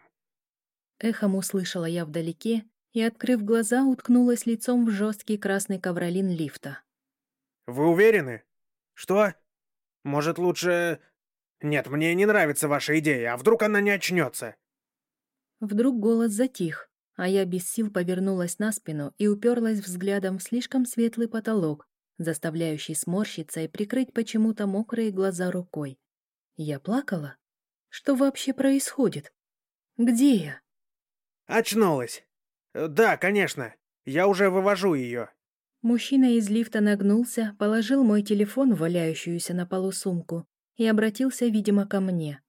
Эхом услышала я вдалеке и, открыв глаза, уткнулась лицом в жесткий красный ковролин лифта. «Вы уверены? Что? Может, лучше... Нет, мне не нравится ваша идея, а вдруг она не очнется?» Вдруг голос затих, а я без сил повернулась на спину и уперлась взглядом в слишком светлый потолок, заставляющий сморщиться и прикрыть почему-то мокрые глаза рукой. Я плакала? Что вообще происходит? Где я? Очнулась. «Да, конечно. Я уже вывожу ее». Мужчина из лифта нагнулся, положил мой телефон валяющуюся на полу сумку и обратился, видимо, ко мне.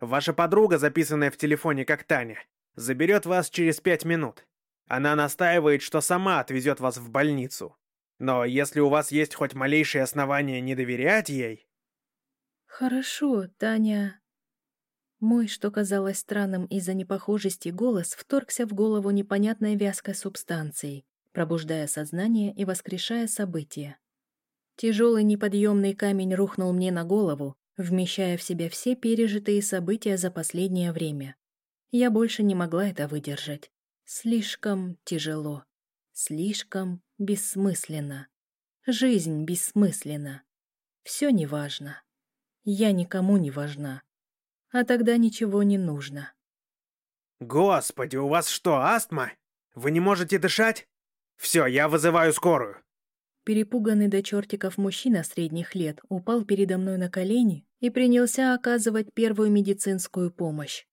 «Ваша подруга, записанная в телефоне как Таня, заберет вас через пять минут. Она настаивает, что сама отвезет вас в больницу. Но если у вас есть хоть малейшие основания не доверять ей...» «Хорошо, Таня...» Мой, что казалось странным из-за непохожести, голос вторгся в голову непонятной вязкой субстанцией, пробуждая сознание и воскрешая события. Тяжелый неподъемный камень рухнул мне на голову, вмещая в себя все пережитые события за последнее время. Я больше не могла это выдержать. Слишком тяжело. Слишком бессмысленно. Жизнь бессмысленна. Все неважно. Я никому не важна а тогда ничего не нужно. «Господи, у вас что, астма? Вы не можете дышать?» Все, я вызываю скорую!» Перепуганный до чертиков мужчина средних лет упал передо мной на колени и принялся оказывать первую медицинскую помощь.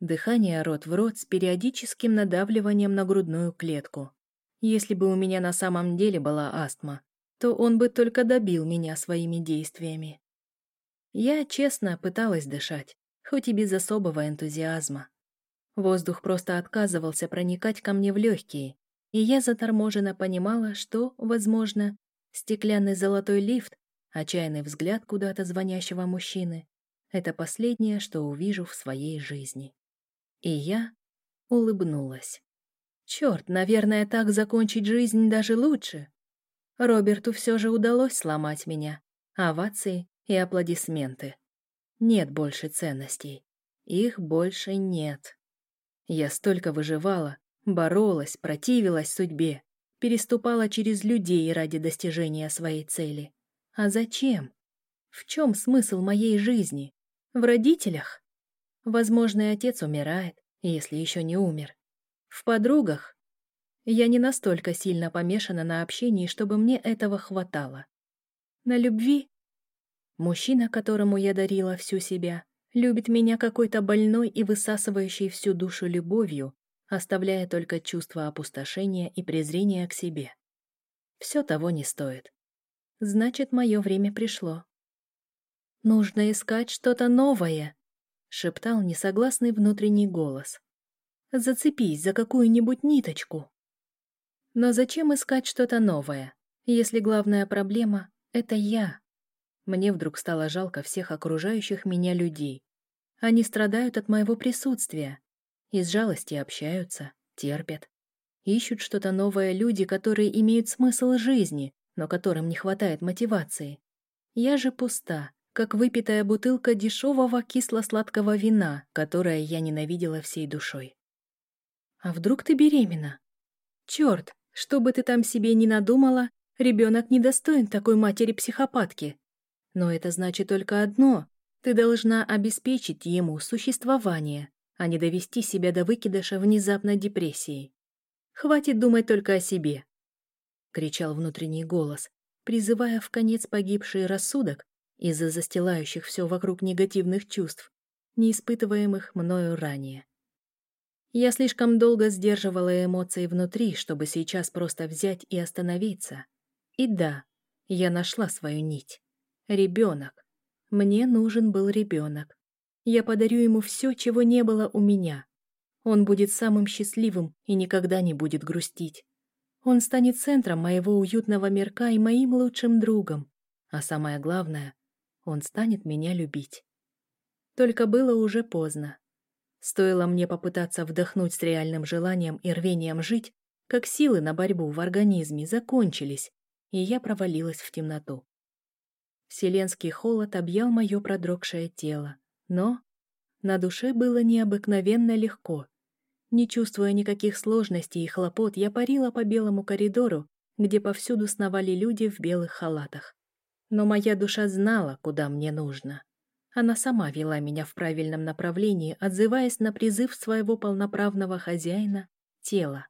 Дыхание рот в рот с периодическим надавливанием на грудную клетку. Если бы у меня на самом деле была астма, то он бы только добил меня своими действиями. Я, честно, пыталась дышать, хоть и без особого энтузиазма. Воздух просто отказывался проникать ко мне в легкие, и я заторможенно понимала, что, возможно, стеклянный золотой лифт, отчаянный взгляд куда-то звонящего мужчины — это последнее, что увижу в своей жизни. И я улыбнулась. Черт, наверное, так закончить жизнь даже лучше. Роберту все же удалось сломать меня. Овации и аплодисменты. Нет больше ценностей. Их больше нет. Я столько выживала, боролась, противилась судьбе, переступала через людей ради достижения своей цели. А зачем? В чем смысл моей жизни? В родителях? Возможно, отец умирает, если еще не умер. В подругах? Я не настолько сильно помешана на общении, чтобы мне этого хватало. На любви? Мужчина, которому я дарила всю себя, любит меня какой-то больной и высасывающей всю душу любовью, оставляя только чувство опустошения и презрения к себе. Все того не стоит. Значит, мое время пришло. «Нужно искать что-то новое», — шептал несогласный внутренний голос. «Зацепись за какую-нибудь ниточку». Но зачем искать что-то новое, если главная проблема — это я? Мне вдруг стало жалко всех окружающих меня людей. Они страдают от моего присутствия. Из жалости общаются, терпят. Ищут что-то новое люди, которые имеют смысл жизни, но которым не хватает мотивации. Я же пуста, как выпитая бутылка дешевого кисло-сладкого вина, которое я ненавидела всей душой. А вдруг ты беременна? Черт, что бы ты там себе ни надумала, ребенок не достоин такой матери-психопатки. Но это значит только одно. Ты должна обеспечить ему существование, а не довести себя до выкидыша внезапной депрессии. Хватит думать только о себе. Кричал внутренний голос, призывая в конец погибший рассудок из-за застилающих все вокруг негативных чувств, не испытываемых мною ранее. Я слишком долго сдерживала эмоции внутри, чтобы сейчас просто взять и остановиться. И да, я нашла свою нить. Ребенок. Мне нужен был ребенок. Я подарю ему все, чего не было у меня. Он будет самым счастливым и никогда не будет грустить. Он станет центром моего уютного мирка и моим лучшим другом. А самое главное, он станет меня любить. Только было уже поздно. Стоило мне попытаться вдохнуть с реальным желанием и рвением жить, как силы на борьбу в организме закончились, и я провалилась в темноту. Вселенский холод объял мое продрогшее тело, но на душе было необыкновенно легко. Не чувствуя никаких сложностей и хлопот, я парила по белому коридору, где повсюду сновали люди в белых халатах. Но моя душа знала, куда мне нужно. Она сама вела меня в правильном направлении, отзываясь на призыв своего полноправного хозяина — тела.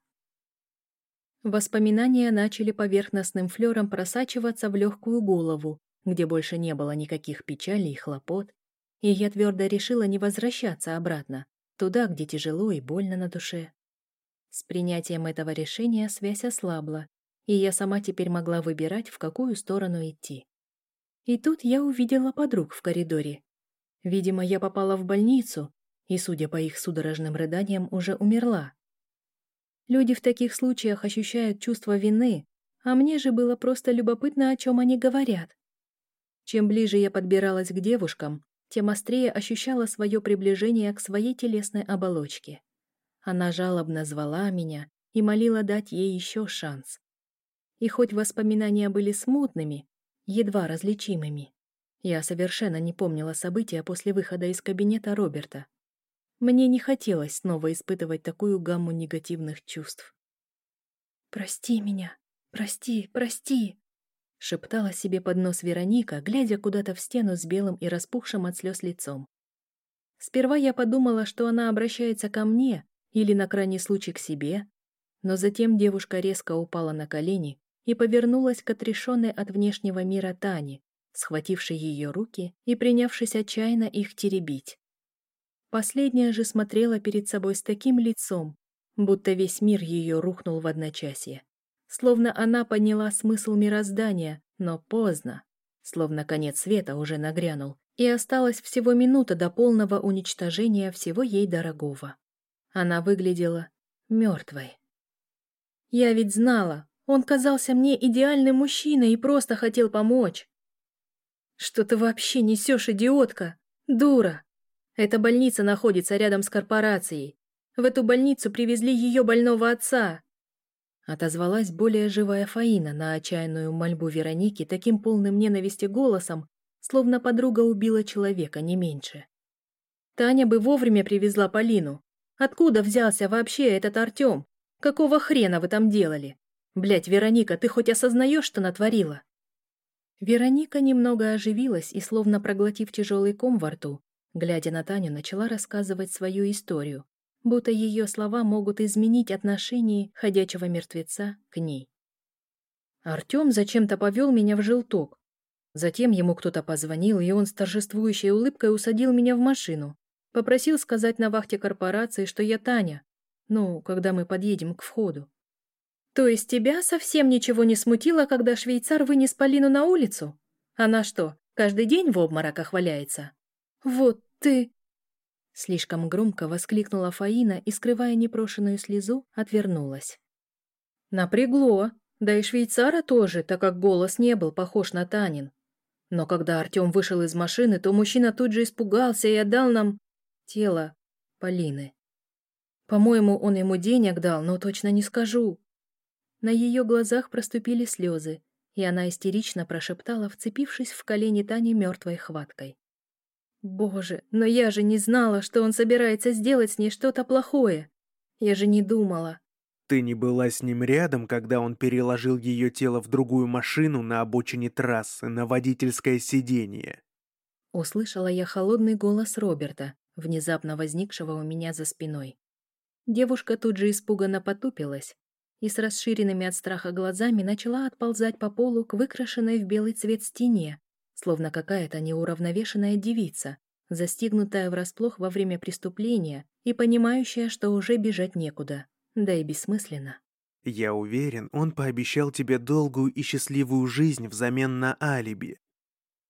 Воспоминания начали поверхностным флером просачиваться в легкую голову, где больше не было никаких печалей и хлопот, и я твердо решила не возвращаться обратно, туда, где тяжело и больно на душе. С принятием этого решения связь ослабла, и я сама теперь могла выбирать, в какую сторону идти. И тут я увидела подруг в коридоре, Видимо, я попала в больницу и, судя по их судорожным рыданиям, уже умерла. Люди в таких случаях ощущают чувство вины, а мне же было просто любопытно, о чем они говорят. Чем ближе я подбиралась к девушкам, тем острее ощущала свое приближение к своей телесной оболочке. Она жалобно звала меня и молила дать ей еще шанс. И хоть воспоминания были смутными, едва различимыми, я совершенно не помнила события после выхода из кабинета Роберта. Мне не хотелось снова испытывать такую гамму негативных чувств. «Прости меня, прости, прости!» шептала себе под нос Вероника, глядя куда-то в стену с белым и распухшим от слез лицом. Сперва я подумала, что она обращается ко мне или на крайний случай к себе, Но затем девушка резко упала на колени и повернулась к отрешенной от внешнего мира Тане, схватившей ее руки и принявшись отчаянно их теребить. Последняя же смотрела перед собой с таким лицом, будто весь мир ее рухнул в одночасье. Словно она поняла смысл мироздания, но поздно. Словно конец света уже нагрянул, и осталась всего минута до полного уничтожения всего ей дорогого. Она выглядела мертвой. Я ведь знала, он казался мне идеальным мужчиной и просто хотел помочь. Что ты вообще несешь, идиотка? Дура! Эта больница находится рядом с корпорацией. В эту больницу привезли ее больного отца. Отозвалась более живая Фаина на отчаянную мольбу Вероники таким полным ненависти голосом, словно подруга убила человека, не меньше. Таня бы вовремя привезла Полину. Откуда взялся вообще этот Артем? Какого хрена вы там делали? Блять, Вероника, ты хоть осознаешь, что натворила? Вероника немного оживилась и, словно проглотив тяжелый ком во рту, глядя на Таню, начала рассказывать свою историю, будто ее слова могут изменить отношение ходячего мертвеца к ней. Артем зачем-то повел меня в желток. Затем ему кто-то позвонил, и он с торжествующей улыбкой усадил меня в машину. Попросил сказать на вахте корпорации, что я Таня. Ну, когда мы подъедем к входу. То есть тебя совсем ничего не смутило, когда швейцар вынес Полину на улицу? Она что, каждый день в обмороках валяется? Вот ты... Слишком громко воскликнула Фаина и, скрывая непрошенную слезу, отвернулась. Напрягло. Да и швейцара тоже, так как голос не был похож на Танин. Но когда Артем вышел из машины, то мужчина тут же испугался и отдал нам тело Полины. По-моему, он ему денег дал, но точно не скажу. На ее глазах проступили слезы, и она истерично прошептала, вцепившись в колени Тани мертвой хваткой. Боже, но я же не знала, что он собирается сделать с ней что-то плохое. Я же не думала. Ты не была с ним рядом, когда он переложил ее тело в другую машину на обочине трассы, на водительское сиденье. Услышала я холодный голос Роберта, внезапно возникшего у меня за спиной. Девушка тут же испуганно потупилась и с расширенными от страха глазами начала отползать по полу к выкрашенной в белый цвет стене, словно какая-то неуравновешенная девица, застигнутая врасплох во время преступления и понимающая, что уже бежать некуда, да и бессмысленно. «Я уверен, он пообещал тебе долгую и счастливую жизнь взамен на алиби.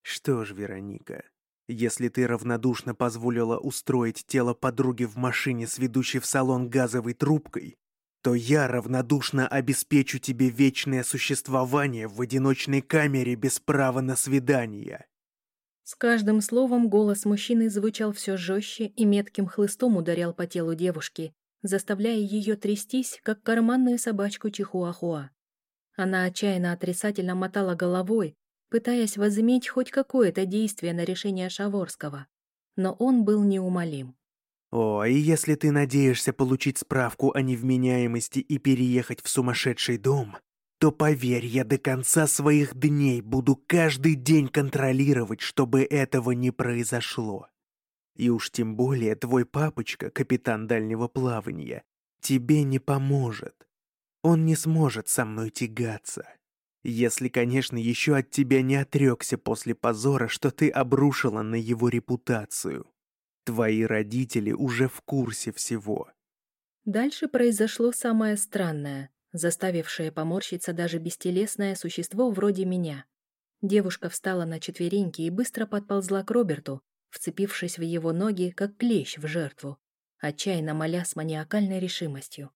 Что ж, Вероника, если ты равнодушно позволила устроить тело подруги в машине с ведущей в салон газовой трубкой, то я равнодушно обеспечу тебе вечное существование в одиночной камере без права на свидание». С каждым словом голос мужчины звучал все жестче и метким хлыстом ударял по телу девушки, заставляя ее трястись, как карманную собачку Чихуахуа. Она отчаянно отрицательно мотала головой, пытаясь возыметь хоть какое-то действие на решение Шаворского. Но он был неумолим. О, и если ты надеешься получить справку о невменяемости и переехать в сумасшедший дом, то поверь, я до конца своих дней буду каждый день контролировать, чтобы этого не произошло. И уж тем более твой папочка, капитан дальнего плавания, тебе не поможет. Он не сможет со мной тягаться. Если, конечно, еще от тебя не отрекся после позора, что ты обрушила на его репутацию. Твои родители уже в курсе всего. Дальше произошло самое странное, заставившее поморщиться даже бестелесное существо вроде меня. Девушка встала на четвереньки и быстро подползла к Роберту, вцепившись в его ноги, как клещ в жертву, отчаянно моля с маниакальной решимостью.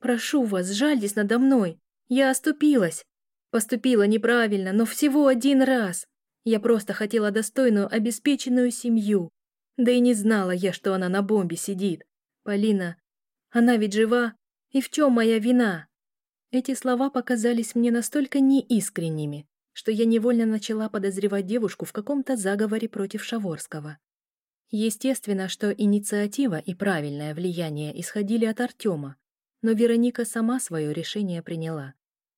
«Прошу вас, жальтесь надо мной! Я оступилась! Поступила неправильно, но всего один раз! Я просто хотела достойную, обеспеченную семью, да и не знала я, что она на бомбе сидит. Полина, она ведь жива. И в чем моя вина? Эти слова показались мне настолько неискренними, что я невольно начала подозревать девушку в каком-то заговоре против Шаворского. Естественно, что инициатива и правильное влияние исходили от Артема, но Вероника сама свое решение приняла.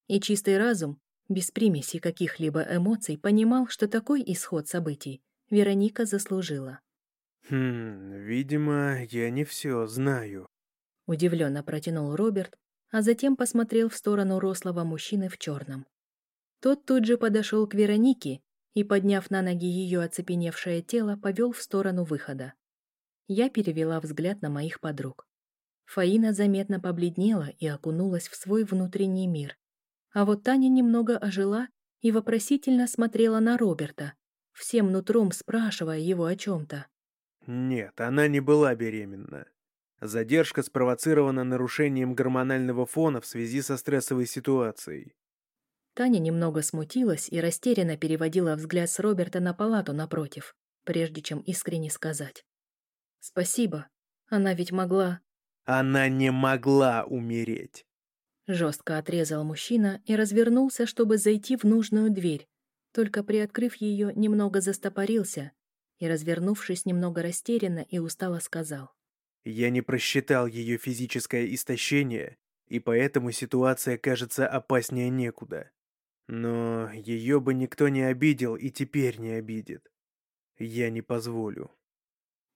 И чистый разум, без примеси каких-либо эмоций, понимал, что такой исход событий Вероника заслужила. «Хм, видимо, я не все знаю», — удивленно протянул Роберт, а затем посмотрел в сторону рослого мужчины в черном. Тот тут же подошел к Веронике и, подняв на ноги ее оцепеневшее тело, повел в сторону выхода. Я перевела взгляд на моих подруг. Фаина заметно побледнела и окунулась в свой внутренний мир. А вот Таня немного ожила и вопросительно смотрела на Роберта, всем нутром спрашивая его о чем-то. Нет, она не была беременна. Задержка спровоцирована нарушением гормонального фона в связи со стрессовой ситуацией. Таня немного смутилась и растерянно переводила взгляд с Роберта на палату напротив, прежде чем искренне сказать. «Спасибо. Она ведь могла...» «Она не могла умереть!» Жестко отрезал мужчина и развернулся, чтобы зайти в нужную дверь, только приоткрыв ее, немного застопорился и, развернувшись немного растерянно и устало сказал. «Я не просчитал ее физическое истощение, и поэтому ситуация кажется опаснее некуда. Но ее бы никто не обидел и теперь не обидит. Я не позволю».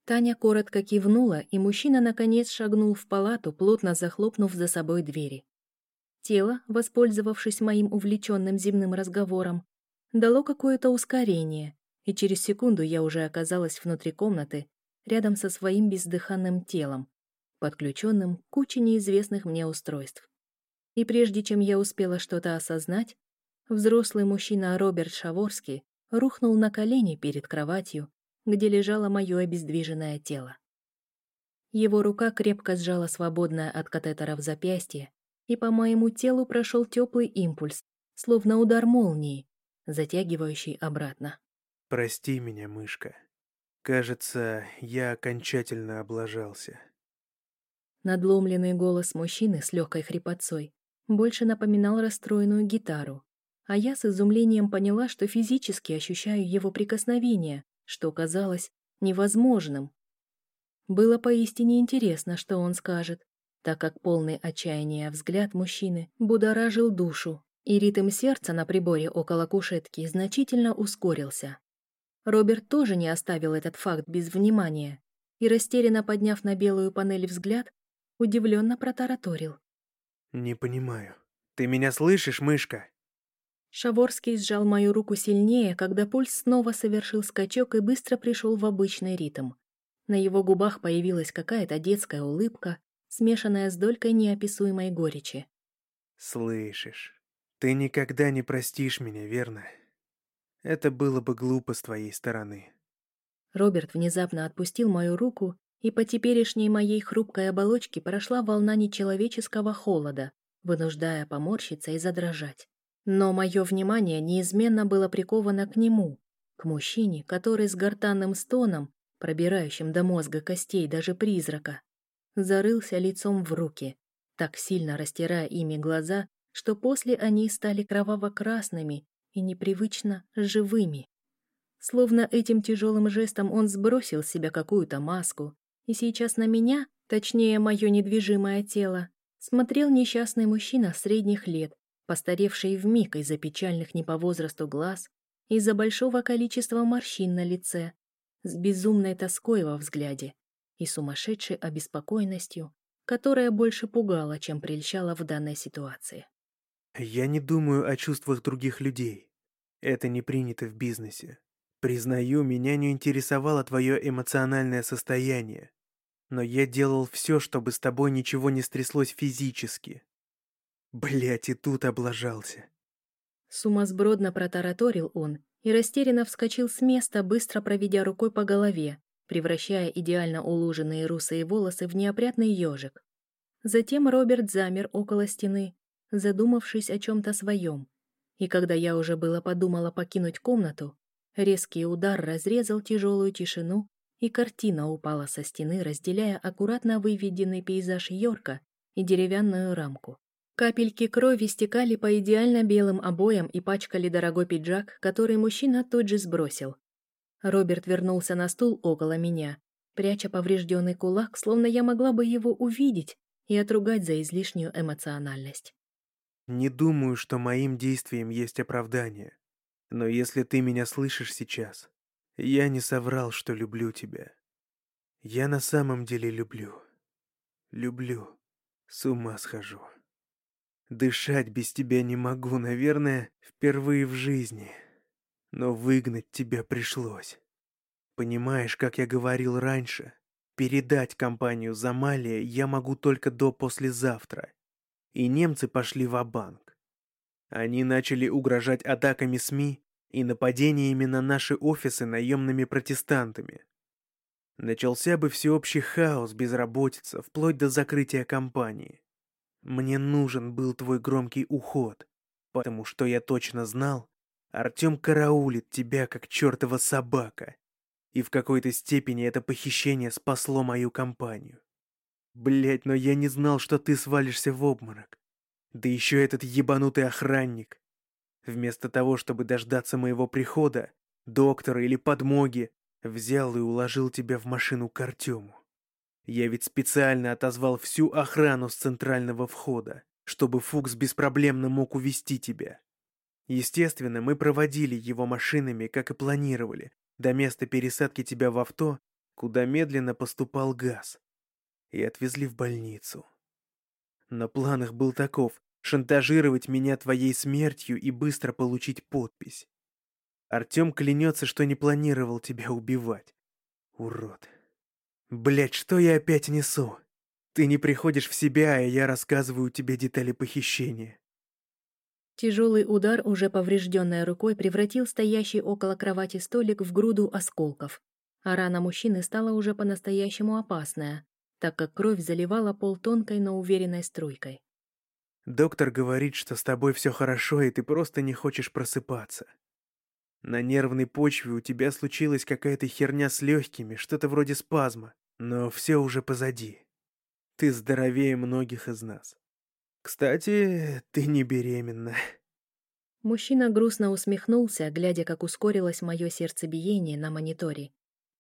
Таня коротко кивнула, и мужчина наконец шагнул в палату, плотно захлопнув за собой двери. Тело, воспользовавшись моим увлеченным земным разговором, дало какое-то ускорение, и через секунду я уже оказалась внутри комнаты, рядом со своим бездыханным телом, подключенным к куче неизвестных мне устройств. И прежде чем я успела что-то осознать, взрослый мужчина Роберт Шаворский рухнул на колени перед кроватью, где лежало мое обездвиженное тело. Его рука крепко сжала свободное от катетера в запястье, и по моему телу прошел теплый импульс, словно удар молнии, затягивающий обратно. «Прости меня, мышка. Кажется, я окончательно облажался». Надломленный голос мужчины с легкой хрипотцой больше напоминал расстроенную гитару, а я с изумлением поняла, что физически ощущаю его прикосновение, что казалось невозможным. Было поистине интересно, что он скажет, так как полный отчаяния взгляд мужчины будоражил душу, и ритм сердца на приборе около кушетки значительно ускорился. Роберт тоже не оставил этот факт без внимания и, растерянно подняв на белую панель взгляд, удивленно протараторил. «Не понимаю. Ты меня слышишь, мышка?» Шаворский сжал мою руку сильнее, когда пульс снова совершил скачок и быстро пришел в обычный ритм. На его губах появилась какая-то детская улыбка, смешанная с долькой неописуемой горечи. «Слышишь, ты никогда не простишь меня, верно? Это было бы глупо с твоей стороны». Роберт внезапно отпустил мою руку, и по теперешней моей хрупкой оболочке прошла волна нечеловеческого холода, вынуждая поморщиться и задрожать. Но мое внимание неизменно было приковано к нему, к мужчине, который с гортанным стоном, пробирающим до мозга костей даже призрака, зарылся лицом в руки, так сильно растирая ими глаза, что после они стали кроваво-красными и непривычно живыми. Словно этим тяжелым жестом он сбросил с себя какую-то маску, и сейчас на меня, точнее, мое недвижимое тело, смотрел несчастный мужчина средних лет, постаревший вмиг из-за печальных не по возрасту глаз, из-за большого количества морщин на лице, с безумной тоской во взгляде и сумасшедшей обеспокоенностью, которая больше пугала, чем прельщала в данной ситуации. «Я не думаю о чувствах других людей. Это не принято в бизнесе. Признаю, меня не интересовало твое эмоциональное состояние. Но я делал все, чтобы с тобой ничего не стряслось физически. Блять, и тут облажался. Сумасбродно протараторил он и растерянно вскочил с места, быстро проведя рукой по голове, превращая идеально уложенные русые волосы в неопрятный ежик. Затем Роберт замер около стены, задумавшись о чем-то своем. И когда я уже было подумала покинуть комнату, резкий удар разрезал тяжелую тишину, и картина упала со стены, разделяя аккуратно выведенный пейзаж Йорка и деревянную рамку. Капельки крови стекали по идеально белым обоям и пачкали дорогой пиджак, который мужчина тут же сбросил, Роберт вернулся на стул около меня, пряча поврежденный кулак, словно я могла бы его увидеть и отругать за излишнюю эмоциональность. «Не думаю, что моим действиям есть оправдание. Но если ты меня слышишь сейчас, я не соврал, что люблю тебя. Я на самом деле люблю. Люблю. С ума схожу». Дышать без тебя не могу, наверное, впервые в жизни. Но выгнать тебя пришлось. Понимаешь, как я говорил раньше, передать компанию Замалия я могу только до послезавтра. И немцы пошли в банк Они начали угрожать атаками СМИ и нападениями на наши офисы наемными протестантами. Начался бы всеобщий хаос, безработица, вплоть до закрытия компании. Мне нужен был твой громкий уход, потому что я точно знал, Артем караулит тебя, как чертова собака. И в какой-то степени это похищение спасло мою компанию. Блять, но я не знал, что ты свалишься в обморок. Да еще этот ебанутый охранник. Вместо того, чтобы дождаться моего прихода, доктора или подмоги, взял и уложил тебя в машину к Артему. Я ведь специально отозвал всю охрану с центрального входа, чтобы Фукс беспроблемно мог увести тебя. Естественно, мы проводили его машинами, как и планировали, до места пересадки тебя в авто, куда медленно поступал газ, и отвезли в больницу. На планах был таков — шантажировать меня твоей смертью и быстро получить подпись. Артем клянется, что не планировал тебя убивать. Урод. Блять, что я опять несу? Ты не приходишь в себя, а я рассказываю тебе детали похищения. Тяжелый удар, уже поврежденной рукой, превратил стоящий около кровати столик в груду осколков, а рана мужчины стала уже по-настоящему опасная, так как кровь заливала пол тонкой, но уверенной струйкой. «Доктор говорит, что с тобой все хорошо, и ты просто не хочешь просыпаться. На нервной почве у тебя случилась какая-то херня с легкими, что-то вроде спазма, но все уже позади. Ты здоровее многих из нас. Кстати, ты не беременна. Мужчина грустно усмехнулся, глядя, как ускорилось мое сердцебиение на мониторе,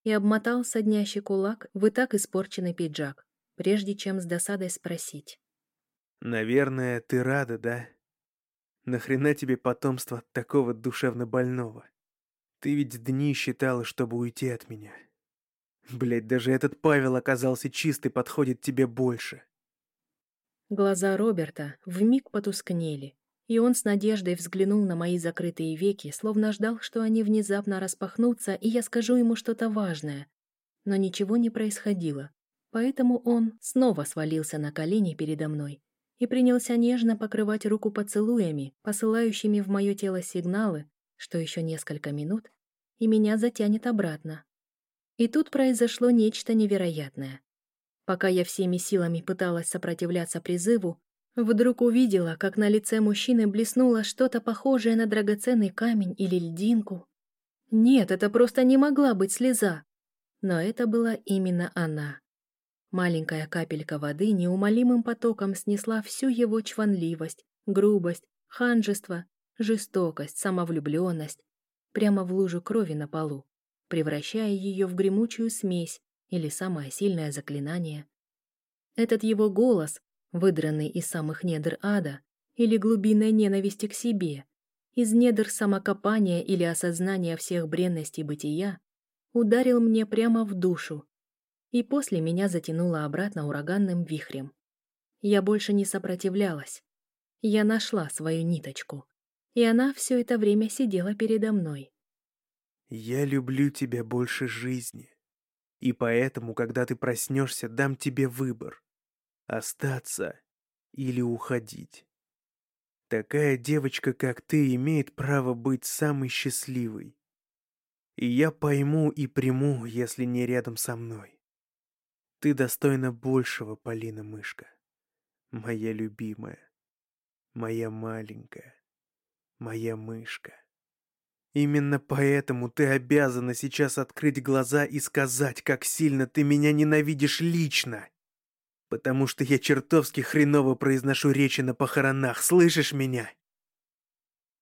и обмотал соднящий кулак в и так испорченный пиджак, прежде чем с досадой спросить. «Наверное, ты рада, да? Нахрена тебе потомство от такого душевно больного? Ты ведь дни считала, чтобы уйти от меня. Блять, даже этот Павел оказался чистый, подходит тебе больше. Глаза Роберта вмиг потускнели, и он с надеждой взглянул на мои закрытые веки, словно ждал, что они внезапно распахнутся, и я скажу ему что-то важное. Но ничего не происходило, поэтому он снова свалился на колени передо мной и принялся нежно покрывать руку поцелуями, посылающими в мое тело сигналы, что еще несколько минут, и меня затянет обратно. И тут произошло нечто невероятное. Пока я всеми силами пыталась сопротивляться призыву, вдруг увидела, как на лице мужчины блеснуло что-то похожее на драгоценный камень или льдинку. Нет, это просто не могла быть слеза. Но это была именно она. Маленькая капелька воды неумолимым потоком снесла всю его чванливость, грубость, ханжество, жестокость, самовлюбленность прямо в лужу крови на полу, превращая ее в гремучую смесь, или самое сильное заклинание. Этот его голос, выдранный из самых недр ада, или глубинной ненависти к себе, из недр самокопания или осознания всех бренностей бытия, ударил мне прямо в душу, и после меня затянуло обратно ураганным вихрем. Я больше не сопротивлялась. Я нашла свою ниточку, и она все это время сидела передо мной. «Я люблю тебя больше жизни», и поэтому, когда ты проснешься, дам тебе выбор — остаться или уходить. Такая девочка, как ты, имеет право быть самой счастливой. И я пойму и приму, если не рядом со мной. Ты достойна большего, Полина Мышка. Моя любимая, моя маленькая, моя мышка. Именно поэтому ты обязана сейчас открыть глаза и сказать, как сильно ты меня ненавидишь лично. Потому что я чертовски хреново произношу речи на похоронах, слышишь меня?